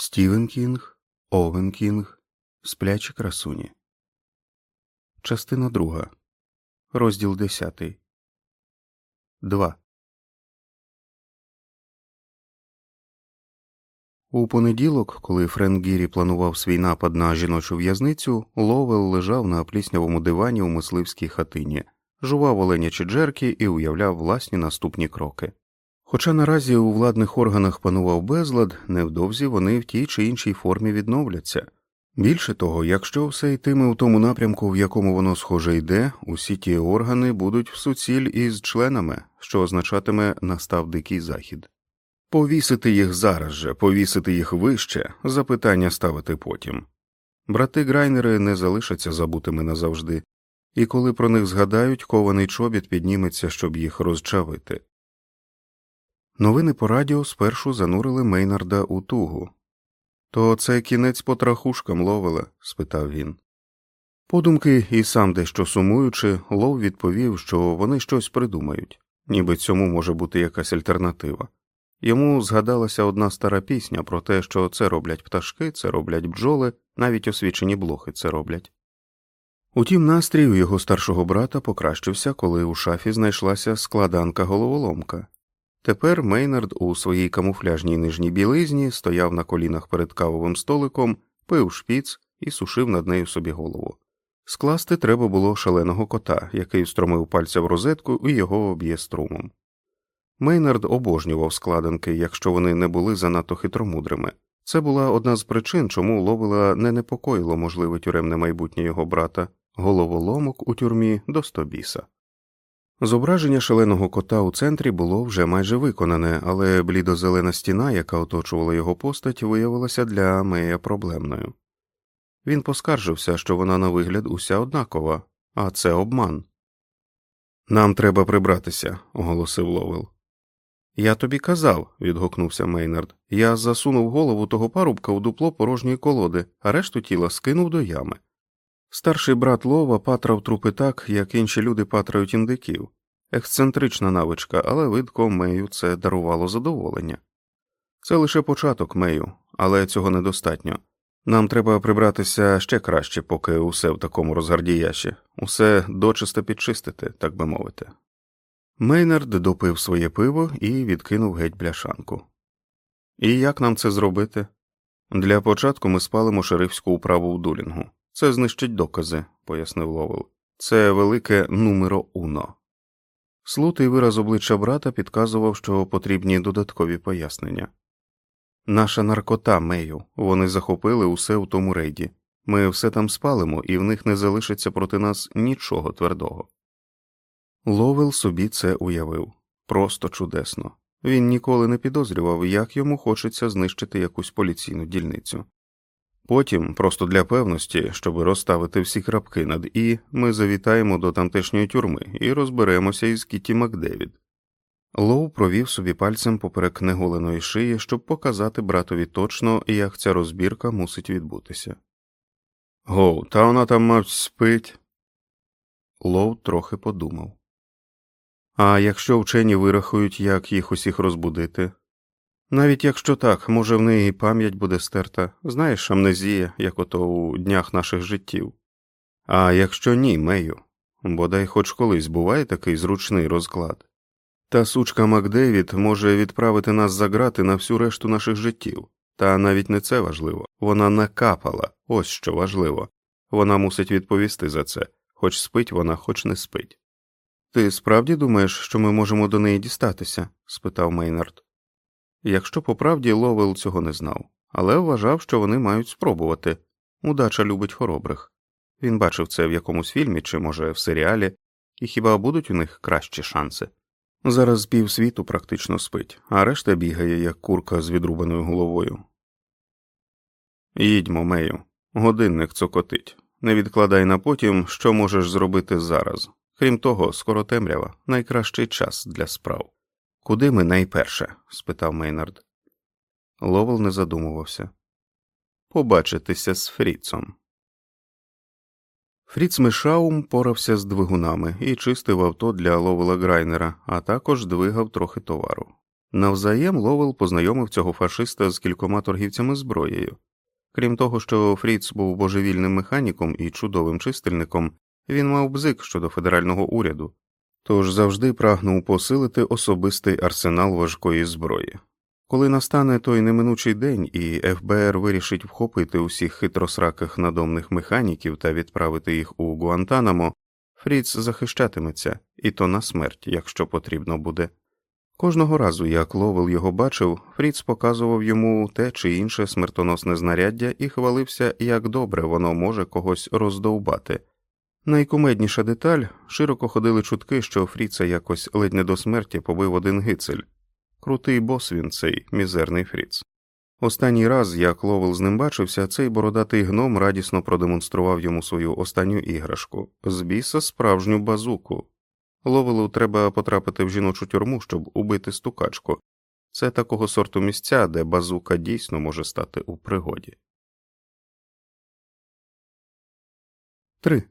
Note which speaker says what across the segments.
Speaker 1: Стівен Кінг, Овен Кінг, Сплячі красуні. Частина друга. Розділ десятий. Два. У понеділок, коли Френк Гірі планував свій напад на жіночу в'язницю, Ловел лежав на пліснявому дивані у мисливській хатині, жував оленячі джерки і уявляв власні наступні кроки. Хоча наразі у владних органах панував безлад, невдовзі вони в тій чи іншій формі відновляться. Більше того, якщо все йтиме у тому напрямку, в якому воно схоже йде, усі ті органи будуть в суціль із членами, що означатиме настав дикий захід. Повісити їх зараз же, повісити їх вище, запитання ставити потім. Брати грайнери не залишаться забутими назавжди, і коли про них згадають, кований чобіт підніметься, щоб їх розчавити. Новини по радіо спершу занурили Мейнарда у тугу. То це кінець потрахушкам ловила? спитав він. Подумки і сам дещо сумуючи, Лов відповів, що вони щось придумають, ніби цьому може бути якась альтернатива. Йому згадалася одна стара пісня про те, що це роблять пташки, це роблять бджоли, навіть освічені блохи це роблять. Утім, настрій у його старшого брата покращився, коли у шафі знайшлася складанка головоломка. Тепер Мейнард у своїй камуфляжній нижній білизні стояв на колінах перед кавовим столиком, пив шпіц і сушив над нею собі голову. Скласти треба було шаленого кота, який встромив пальця в розетку і його об'є струмом. Мейнард обожнював складинки, якщо вони не були занадто хитромудрими. Це була одна з причин, чому ловила не непокоїло можливе тюремне майбутнє його брата, головоломок у тюрмі до стобіса. Зображення шаленого кота у центрі було вже майже виконане, але блідозелена стіна, яка оточувала його постать, виявилася для Мея проблемною. Він поскаржився, що вона на вигляд уся однакова, а це обман. Нам треба прибратися, оголосив Ловел. Я тобі казав, відгукнувся Мейнард. Я засунув голову того парубка у дупло порожньої колоди, а решту тіла скинув до ями. Старший брат Лова патрав трупи так, як інші люди патрають індиків. Ексцентрична навичка, але видко Мею це дарувало задоволення. Це лише початок Мею, але цього недостатньо. Нам треба прибратися ще краще, поки усе в такому розгардіяші, усе дочисто підчистити, так би мовити. Мейнард допив своє пиво і відкинув геть бляшанку. І як нам це зробити? Для початку ми спалимо шерифську управу в дулінгу. Це знищить докази, пояснив Ловел. Це велике нумеро уно. Слутий вираз обличчя брата підказував, що потрібні додаткові пояснення. Наша наркота, Мею, вони захопили усе у тому рейді. Ми все там спалимо, і в них не залишиться проти нас нічого твердого. Ловел собі це уявив просто чудесно. Він ніколи не підозрював, як йому хочеться знищити якусь поліційну дільницю. Потім, просто для певності, щоб розставити всі крапки над І, ми завітаємо до тамтешньої тюрми і розберемося із Кіті Макдевід. Лоу провів собі пальцем поперек неголеної шиї, щоб показати братові точно, як ця розбірка мусить відбутися. Гоу, та вона там, мабуть, спить. Лоу трохи подумав. А якщо вчені вирахують, як їх усіх розбудити, навіть якщо так, може, в неї пам'ять буде стерта, знаєш, амнезія, як ото у днях наших життів. А якщо ні, Мею, бодай хоч колись буває такий зручний розклад. Та сучка Макдевід може відправити нас за грати на всю решту наших життів, та навіть не це важливо вона накапала, ось що важливо вона мусить відповісти за це, хоч спить вона, хоч не спить. Ти справді думаєш, що ми можемо до неї дістатися? спитав Мейнард. Якщо по правді Ловел цього не знав, але вважав, що вони мають спробувати удача любить хоробрих. Він бачив це в якомусь фільмі чи, може, в серіалі, і хіба будуть у них кращі шанси? Зараз півсвіту практично спить, а решта бігає, як курка з відрубаною головою. Їдьмо, Мею, годинник цокотить. Не відкладай на потім, що можеш зробити зараз. Крім того, скоро темрява найкращий час для справ. Куди ми найперше? спитав Мейнард. Ловел не задумувався. Побачитися з Фріцом. Фріц Мешаум порався з двигунами і чистив авто для Ловела Грайнера, а також двигав трохи товару. Навзаєм Ловел познайомив цього фашиста з кількома торгівцями зброєю. Крім того, що Фріц був божевільним механіком і чудовим чистильником, він мав бзик щодо федерального уряду, тож завжди прагнув посилити особистий арсенал важкої зброї. Коли настане той неминучий день, і ФБР вирішить вхопити усіх хитросраких надомних механіків та відправити їх у Гуантанамо, Фріц захищатиметься, і то на смерть, якщо потрібно буде. Кожного разу, як Ловел його бачив, Фріц показував йому те чи інше смертоносне знаряддя і хвалився, як добре воно може когось роздовбати. Найкумедніша деталь широко ходили чутки, що Фріца якось ледь не до смерті побив один гицель. Крутий бос він цей мізерний Фріц. Останній раз, як Ловел з ним бачився, цей бородатий гном радісно продемонстрував йому свою останню іграшку з біса справжню базуку. Ловелу треба потрапити в жіночу тюрму, щоб убити стукачку. Це такого сорту місця, де базука дійсно може стати у пригоді. 3.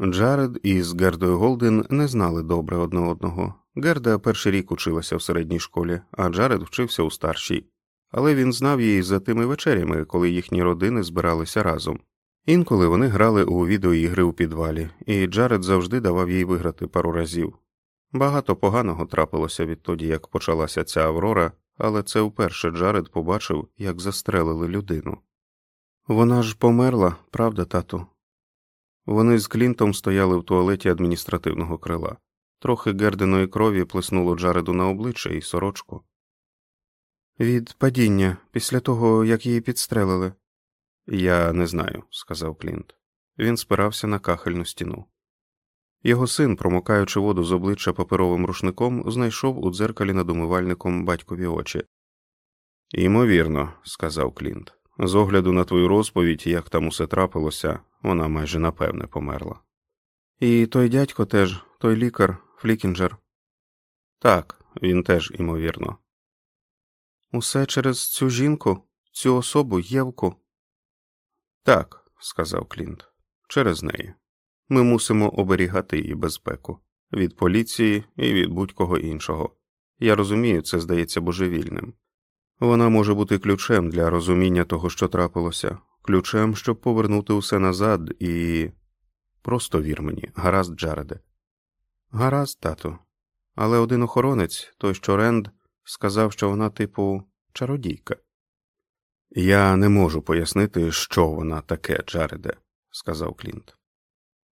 Speaker 1: Джаред із Гердою Голден не знали добре одне одного. Герда перший рік училася в середній школі, а Джаред вчився у старшій, але він знав її за тими вечерями, коли їхні родини збиралися разом. Інколи вони грали у відеоігри у підвалі, і Джаред завжди давав їй виграти пару разів. Багато поганого трапилося відтоді, як почалася ця Аврора, але це вперше Джаред побачив, як застрелили людину. Вона ж померла, правда, тату? Вони з Клінтом стояли в туалеті адміністративного крила. Трохи гердиної крові плеснуло Джареду на обличчя і сорочку. Від падіння, після того, як її підстрелили. Я не знаю, сказав Клінт. Він спирався на кахельну стіну. Його син, промокаючи воду з обличчя паперовим рушником, знайшов у дзеркалі над умивальником батькові очі. Ймовірно, сказав Клінт. З огляду на твою розповідь, як там усе трапилося, вона майже напевне померла. І той дядько теж, той лікар, Флікінджер. Так, він теж імовірно. Усе через цю жінку, цю особу, Євку. Так, сказав Клінт, через неї. Ми мусимо оберігати її безпеку від поліції і від будь-кого іншого. Я розумію, це здається божевільним. Вона може бути ключем для розуміння того, що трапилося, ключем, щоб повернути усе назад, і. Просто вір мені, гаразд, Джареде. Гаразд, тату. Але один охоронець, той що Ренд, сказав, що вона, типу, чародійка. Я не можу пояснити, що вона таке, Джареде, сказав Клінт.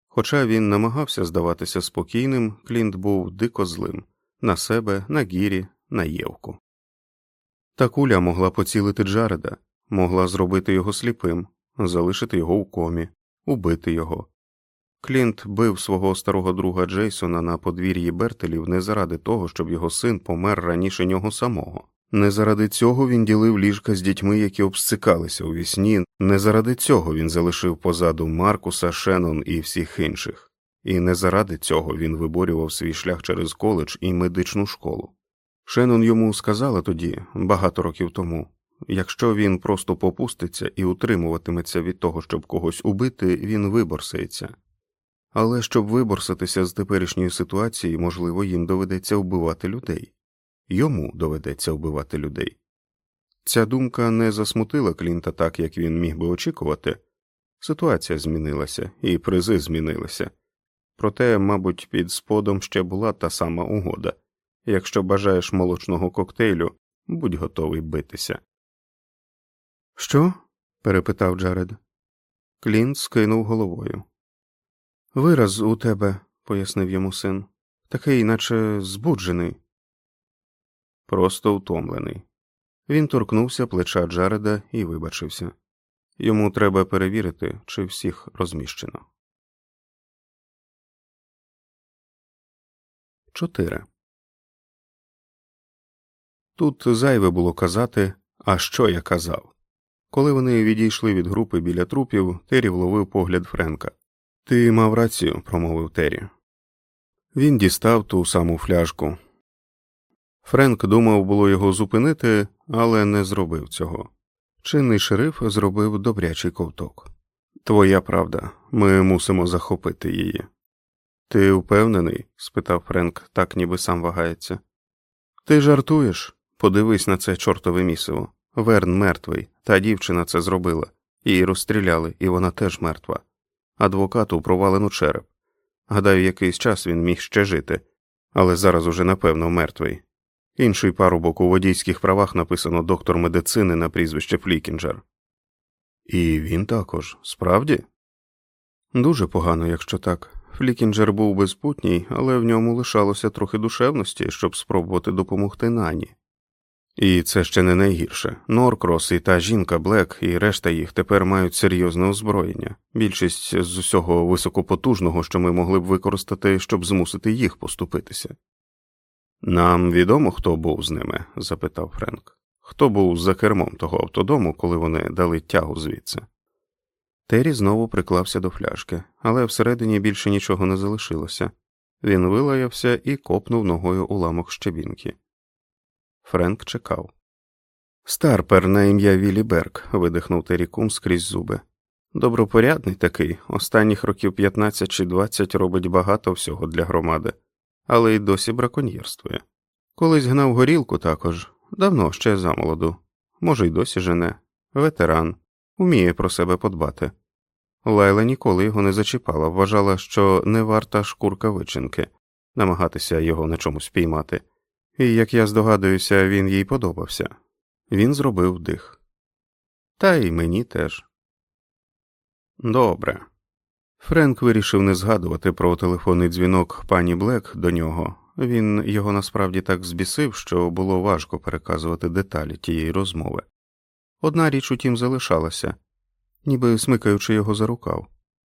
Speaker 1: Хоча він намагався здаватися спокійним, Клінт був дико злим на себе, на гірі, на Євку. Та куля могла поцілити Джареда, могла зробити його сліпим, залишити його у комі, убити його. Клінт бив свого старого друга Джейсона на подвір'ї Бертелів не заради того, щоб його син помер раніше нього самого. Не заради цього він ділив ліжка з дітьми, які обсцикалися у вісні, не заради цього він залишив позаду Маркуса, Шеннон і всіх інших, і не заради цього він виборював свій шлях через коледж і медичну школу. Шеннон йому сказала тоді, багато років тому якщо він просто попуститься і утримуватиметься від того, щоб когось убити, він виборсається. Але щоб виборсатися з теперішньої ситуації, можливо, їм доведеться вбивати людей йому доведеться вбивати людей. Ця думка не засмутила Клінта так, як він міг би очікувати. Ситуація змінилася, і призи змінилися. Проте, мабуть, під сподом ще була та сама угода якщо бажаєш молочного коктейлю, будь готовий битися. Що? перепитав Джаред. Клінт скинув головою. Вираз у тебе, пояснив йому син, такий, наче збуджений просто втомлений. Він торкнувся плеча Джареда і вибачився йому треба перевірити, чи всіх розміщено. 4. Тут зайве було казати, а що я казав. Коли вони відійшли від групи біля трупів, Террі вловив погляд Френка. Ти мав рацію, промовив Террі. Він дістав ту саму фляжку, Френк думав було його зупинити, але не зробив цього. Чинний шериф зробив добрячий ковток. Твоя правда, ми мусимо захопити її. Ти впевнений? спитав Френк, так ніби сам вагається. Ти жартуєш? Подивись на це чортове місиво. Верн мертвий, та дівчина це зробила. Її розстріляли, і вона теж мертва. Адвокату провалено череп. Гадаю, якийсь час він міг ще жити, але зараз уже напевно мертвий. Інший парубок у водійських правах написано доктор медицини на прізвище Флікінджер. І він також, справді? Дуже погано, якщо так. Флікінджер був безпутній, але в ньому лишалося трохи душевності, щоб спробувати допомогти нані. І це ще не найгірше. Норкрос і та жінка Блек і решта їх тепер мають серйозне озброєння, більшість з усього високопотужного, що ми могли б використати, щоб змусити їх поступитися. Нам відомо, хто був з ними? запитав Френк. Хто був за кермом того автодому, коли вони дали тягу звідси? Террі знову приклався до фляжки, але всередині більше нічого не залишилося. Він вилаявся і копнув ногою уламок щебінки. Френк чекав. Старпер на ім'я Віллі Берг, видихнув Террі Кум скрізь зуби. Добропорядний такий, останніх років 15 чи 20 робить багато всього для громади, але й досі браконьєрствує. Колись гнав горілку також, давно ще замолоду, може, й досі жене, ветеран, уміє про себе подбати. Лайла ніколи його не зачіпала, вважала, що не варта шкурка вичинки, намагатися його на чомусь піймати, і, як я здогадуюся, він їй подобався. Він зробив дих. Та й мені теж. Добре. Френк вирішив не згадувати про телефонний дзвінок пані Блек до нього. Він його насправді так збісив, що було важко переказувати деталі тієї розмови. Одна річ утім залишалася, ніби смикаючи його за рукав,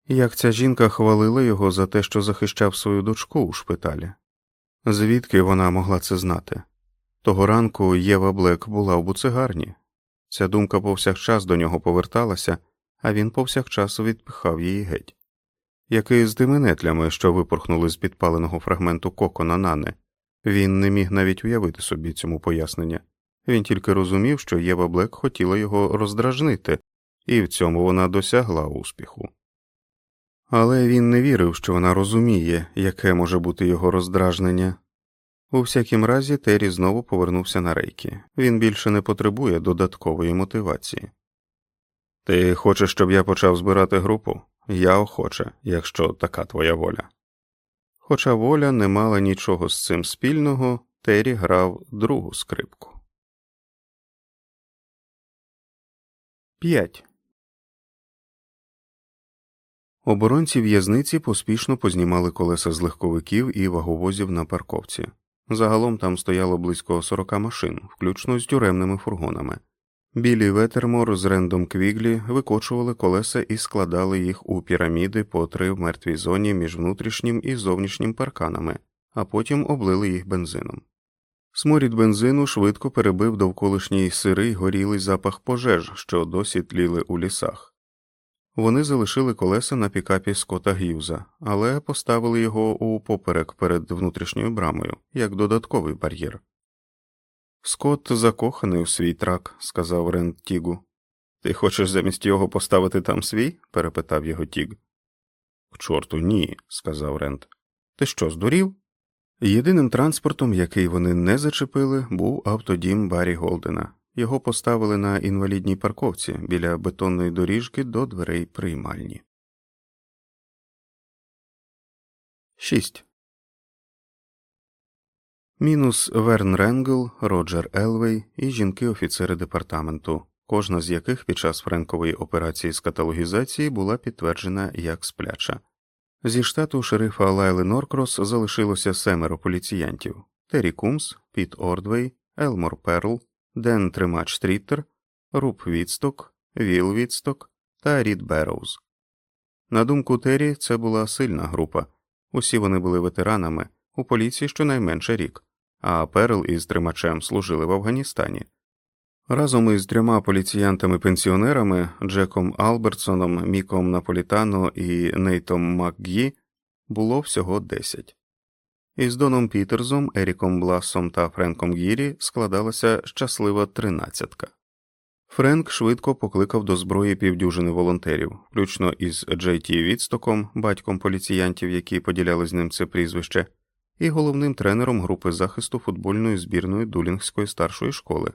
Speaker 1: як ця жінка хвалила його за те, що захищав свою дочку у шпиталі. Звідки вона могла це знати? Того ранку Єва Блек була в буцегарні. Ця думка повсякчас до нього поверталася, а він повсякчас відпихав її геть. Який з дименетлями, що випорхнули з підпаленого фрагменту кокона Нани, він не міг навіть уявити собі цьому пояснення. Він тільки розумів, що Єва Блек хотіла його роздражнити, і в цьому вона досягла успіху. Але він не вірив, що вона розуміє, яке може бути його роздражнення. У всякім разі, Террі знову повернувся на рейки він більше не потребує додаткової мотивації. Ти хочеш, щоб я почав збирати групу? Я охоче, якщо така твоя воля. Хоча воля не мала нічого з цим спільного, Террі грав другу скрипку. 5. Оборонці в'язниці поспішно познімали колеса з легковиків і ваговозів на парковці. Загалом там стояло близько 40 машин, включно з тюремними фургонами. Білі Ветермор з Рендом Квіглі викочували колеса і складали їх у піраміди по три в мертвій зоні між внутрішнім і зовнішнім парканами, а потім облили їх бензином. Сморід бензину швидко перебив довколишній сирий горілий запах пожеж, що досі тліли у лісах. Вони залишили колеса на пікапі Скота Г'юза, але поставили його у поперек перед внутрішньою брамою, як додатковий бар'єр. Скот закоханий у свій трак, сказав Рент Тігу. Ти хочеш замість його поставити там свій? перепитав його Тіг. К чорту ні, сказав Рент. Ти що, здурів? Єдиним транспортом, який вони не зачепили, був автодім Баррі Голдена. Його поставили на інвалідній парковці біля бетонної доріжки до дверей приймальні. 6. Мінус Верн Ренгл, Роджер Елвей і жінки офіцери департаменту, кожна з яких під час Френкової операції з каталогізації була підтверджена як спляча. Зі штату шерифа Лайли Норкрос залишилося семеро поліціянтів Террі Кумс, Піт Ордвей, Елмор Перл, Ден Тримач Тріттер, Руб Відсток, Віл Відсток та Рід Берроуз. На думку Террі, це була сильна група. Усі вони були ветеранами у поліції щонайменше рік, а Перл із Тримачем служили в Афганістані. Разом із трьома поліціянтами-пенсіонерами Джеком Албертсоном, Міком Наполітано і Нейтом МакГі було всього десять. Із Доном Пітерзом, Еріком Бласом та Френком Гірі складалася щаслива тринадцятка. Френк швидко покликав до зброї півдюжини волонтерів, включно із Джей Ті Відстоком, батьком поліціянтів, які поділяли з ним це прізвище, і головним тренером групи захисту футбольної збірної Дулінгської старшої школи.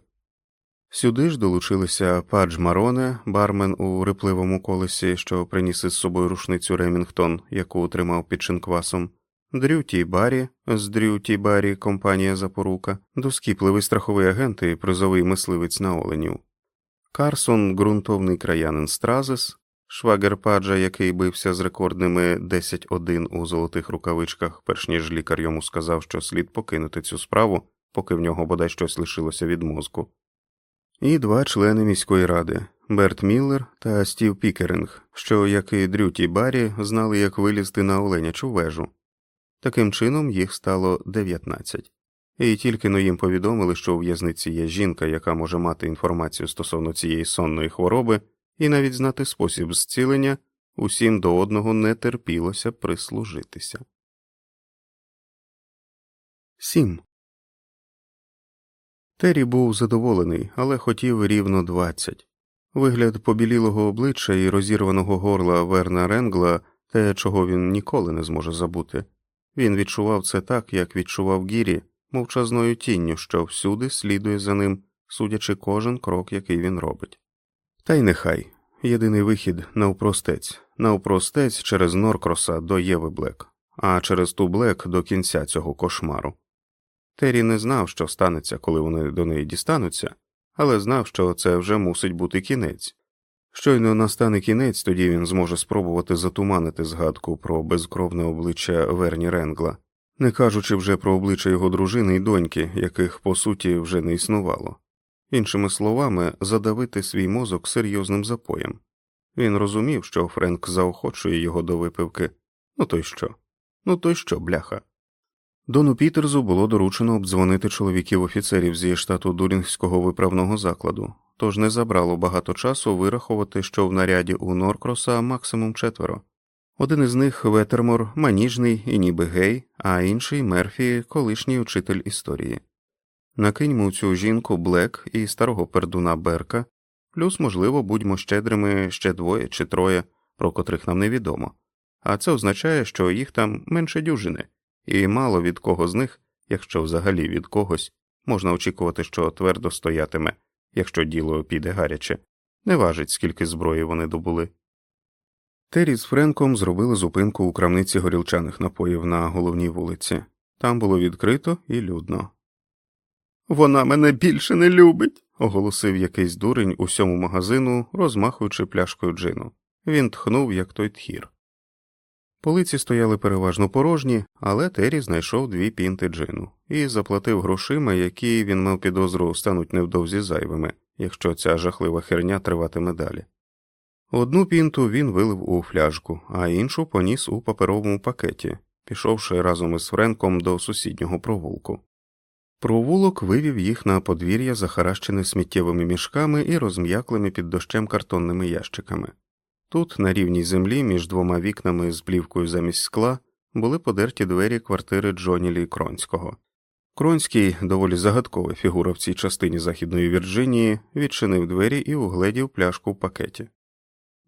Speaker 1: Сюди ж долучилися Падж Мароне, бармен у рипливому колесі, що приніс із собою рушницю Ремінгтон, яку тримав під шинквасом, Дрю Ті Барі з Дрю Ті Барі компанія Запорука, доскіпливий страховий агент і призовий мисливець на оленів, Карсон, ґрунтовний краянин Стразис, швагер Паджа, який бився з рекордними 10-1 у золотих рукавичках, перш ніж лікар йому сказав, що слід покинути цю справу, поки в нього бодай щось лишилося від мозку і два члени міської ради Берт Міллер та Стів Пікеринг, що, як і Дрюті Баррі, знали, як вилізти на оленячу вежу. Таким чином їх стало 19. І тільки но їм повідомили, що у в'язниці є жінка, яка може мати інформацію стосовно цієї сонної хвороби, і навіть знати спосіб зцілення, усім до одного не терпілося прислужитися. 7. Террі був задоволений, але хотів рівно двадцять. Вигляд побілілого обличчя і розірваного горла Верна Ренгла те, чого він ніколи не зможе забути. Він відчував це так, як відчував Гірі, мовчазною тінню, що всюди слідує за ним, судячи кожен крок, який він робить. Та й нехай єдиний вихід навпростець, навпростець через Норкроса до Єви Блек, а через ту Блек до кінця цього кошмару. Террі не знав, що станеться, коли вони до неї дістануться, але знав, що це вже мусить бути кінець. Щойно настане кінець, тоді він зможе спробувати затуманити згадку про безкровне обличчя Верні Ренгла, не кажучи вже про обличчя його дружини і доньки, яких по суті вже не існувало. Іншими словами, задавити свій мозок серйозним запоєм. Він розумів, що Френк заохочує його до випивки. Ну то й що? Ну то й що, бляха? Дону Пітерзу було доручено обдзвонити чоловіків офіцерів зі штату Дурінгського виправного закладу, тож не забрало багато часу вирахувати, що в наряді у Норкроса максимум четверо. Один із них ветермор, маніжний і ніби гей, а інший Мерфі, колишній учитель історії. Накиньмо цю жінку Блек і старого пердуна Берка, плюс, можливо, будьмо щедрими ще двоє чи троє, про котрих нам невідомо, а це означає, що їх там менше дюжини і мало від кого з них, якщо взагалі від когось, можна очікувати, що твердо стоятиме, якщо діло піде гаряче, не важить, скільки зброї вони добули. Террі з Френком зробили зупинку у крамниці горілчаних напоїв на головній вулиці. Там було відкрито і людно. Вона мене більше не любить, оголосив якийсь дурень усьому магазину, розмахуючи пляшкою джину. Він тхнув, як той тхір. Полиці стояли переважно порожні, але Террі знайшов дві пінти джину і заплатив грошима, які він мав підозру стануть невдовзі зайвими, якщо ця жахлива херня триватиме далі. Одну пінту він вилив у фляжку, а іншу поніс у паперовому пакеті, пішовши разом із Френком до сусіднього провулку. Провулок вивів їх на подвір'я, захаращене сміттєвими мішками і розм'яклими під дощем картонними ящиками. Тут, на рівній землі, між двома вікнами з плівкою замість скла, були подерті двері квартири Джоні Лі Кронського. Кронський, доволі загадкова фігура в цій частині Західної Вірджинії, відчинив двері і угледів пляшку в пакеті.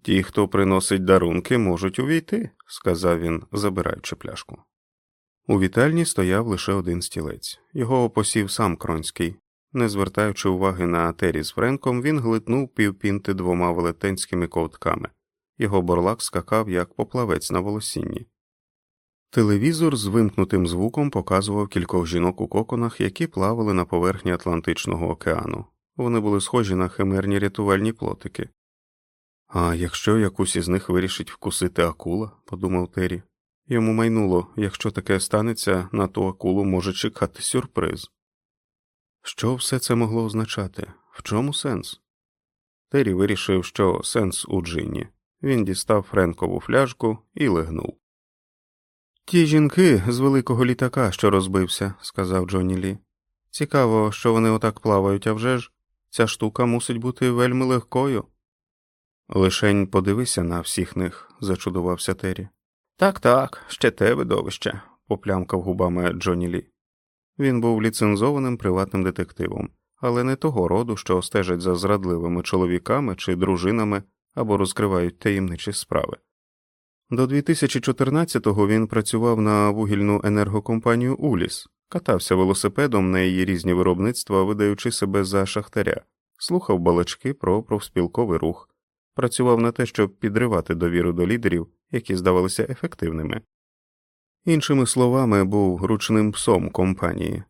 Speaker 1: Ті, хто приносить дарунки, можуть увійти, сказав він, забираючи пляшку. У вітальні стояв лише один стілець, його опосів сам Кронський. Не звертаючи уваги на Тері з Френком, він глитнув півпінти двома велетенськими ковтками. Його борлак скакав, як поплавець на волосінні. Телевізор з вимкнутим звуком показував кількох жінок у коконах, які плавали на поверхні Атлантичного океану. Вони були схожі на химерні рятувальні плотики. А якщо якусь із них вирішить вкусити акула, подумав Террі. Йому майнуло, якщо таке станеться, на ту акулу може чекати сюрприз. Що все це могло означати? В чому сенс? Террі вирішив, що сенс у джині. Він дістав Френкову фляжку і лигнув. Ті жінки з великого літака, що розбився, сказав Джонні Лі. Цікаво, що вони отак плавають, а вже ж ця штука мусить бути вельми легкою. Лишень подивися на всіх них, зачудувався Террі. Так, так, ще те видовище, поплямкав губами Джонні Лі. Він був ліцензованим приватним детективом, але не того роду, що стежать за зрадливими чоловіками чи дружинами або розкривають таємничі справи. До 2014-го він працював на вугільну енергокомпанію Уліс, катався велосипедом на її різні виробництва, видаючи себе за шахтаря, слухав балачки про профспілковий рух, працював на те, щоб підривати довіру до лідерів, які здавалися ефективними. Іншими словами, був ручним псом компанії,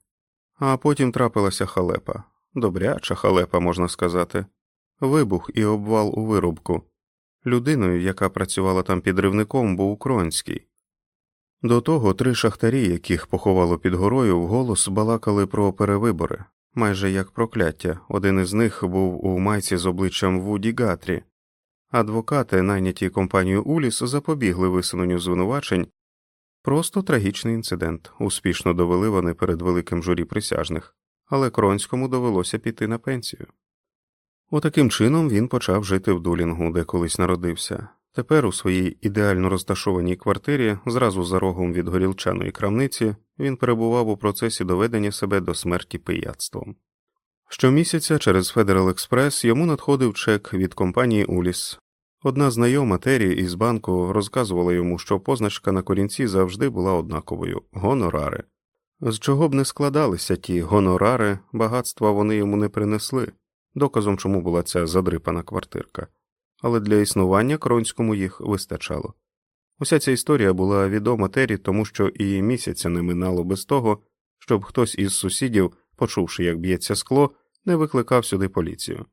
Speaker 1: а потім трапилася халепа, добряча халепа, можна сказати, вибух і обвал у виробку. Людиною, яка працювала там підривником, був Кронський. До того три шахтарі, яких поховало під горою, вголос балакали про перевибори, майже як прокляття. Один із них був у майці з обличчям Вуді Гатрі. Адвокати, найняті компанією Уліс, запобігли висуненню звинувачень. Просто трагічний інцидент, успішно довели вони перед великим журі присяжних, але Кронському довелося піти на пенсію. Отаким чином він почав жити в Дулінгу, де колись народився. Тепер у своїй ідеально розташованій квартирі, зразу за рогом від горілчаної крамниці, він перебував у процесі доведення себе до смерті пияцтвом. Щомісяця через Федерал Експрес йому надходив чек від компанії Уліс. Одна знайома Террі із банку розказувала йому, що позначка на корінці завжди була однаковою гонорари. З чого б не складалися ті гонорари, багатства вони йому не принесли, доказом чому була ця задрипана квартирка, але для існування Кронському їх вистачало. Уся ця історія була відома Террі, тому що і місяця не минало без того, щоб хтось із сусідів, почувши, як б'ється скло, не викликав сюди поліцію.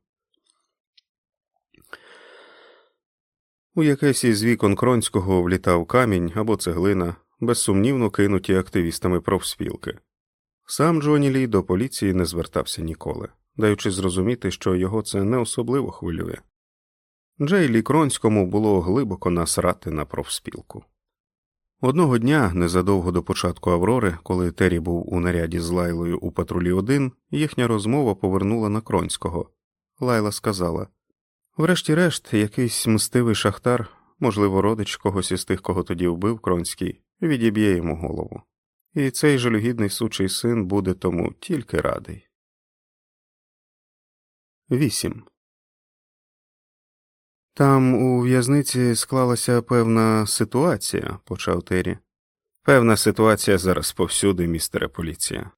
Speaker 1: У якесь із вікон Кронського влітав камінь або цеглина, безсумнівно кинуті активістами профспілки. Сам Джоні Лі до поліції не звертався ніколи, даючи зрозуміти, що його це не особливо хвилює. Джейлі Кронському було глибоко насрати на профспілку. Одного дня, незадовго до початку Аврори, коли Террі був у наряді з Лайлою у патрулі 1, їхня розмова повернула на Кронського. Лайла сказала Врешті-решт, якийсь мстивий шахтар, можливо, родич когось із тих, кого тоді вбив Кронський, відіб'є йому голову. І цей жалюгідний сучий син буде тому тільки радий. 8. Там у в'язниці склалася певна ситуація, почав Террі. Певна ситуація зараз повсюди, містере поліція.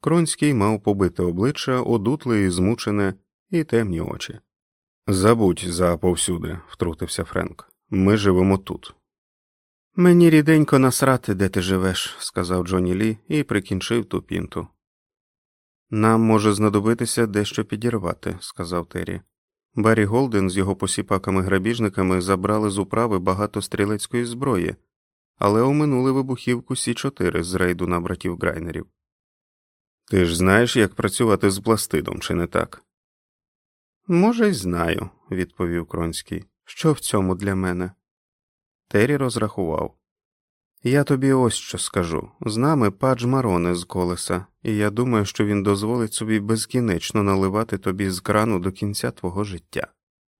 Speaker 1: Кронський мав побите обличчя, одутле і змучене, і темні очі. Забудь за повсюди, втрутився Френк. Ми живемо тут. Мені ріденько насрати, де ти живеш, сказав Джоні Лі і прикінчив ту пінту. Нам може знадобитися дещо підірвати, сказав Террі. Баррі Голден з його посіпаками-грабіжниками забрали з управи багато стрілецької зброї, але оминули вибухівку Сі 4 з рейду на братів грайнерів. Ти ж знаєш, як працювати з пластидом, чи не так? Може, й знаю, відповів Кронський. Що в цьому для мене? Террі розрахував. Я тобі ось що скажу з нами падж Мароне з колеса, і я думаю, що він дозволить собі безкінечно наливати тобі з крану до кінця твого життя,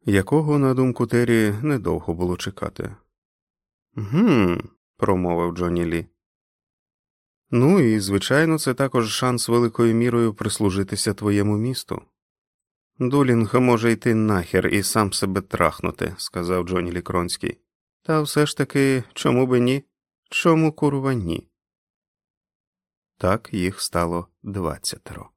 Speaker 1: якого, на думку Террі, недовго було чекати. Гм, промовив Джонні Лі. Ну і, звичайно, це також шанс великою мірою прислужитися твоєму місту. Дулінг може йти нахер і сам себе трахнути, сказав Джонні Лікронський. Та все ж таки, чому би ні? Чому курва ні? Так їх стало двадцятеро.